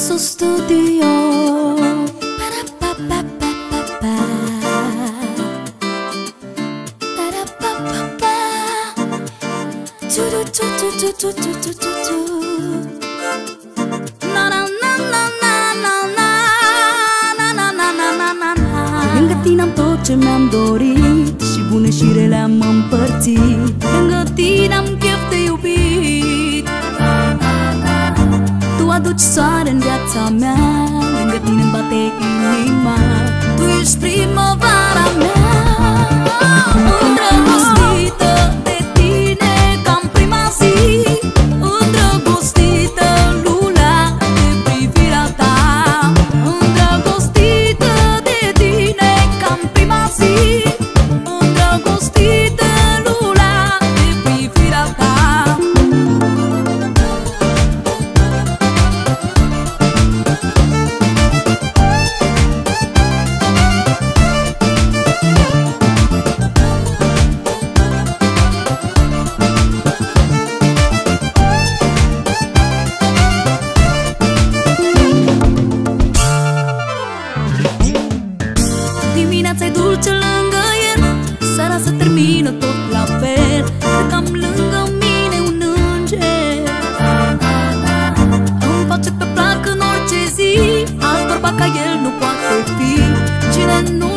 Casul Studio. Lângă tine am tot ce mi-am dorit Și bune și rele am împărțit. Lângă tine am aduci soare în viața mea Lângă tine îmi bate inima slaba ca el nu poate fi. Cine nu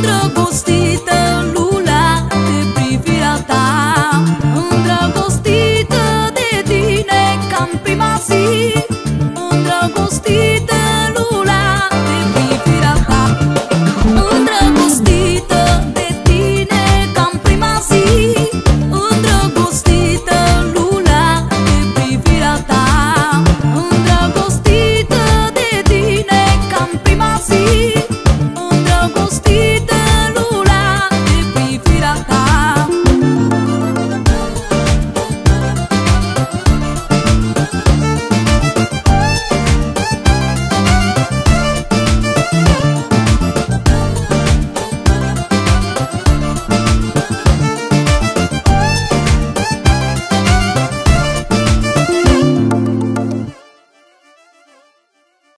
outro gosto.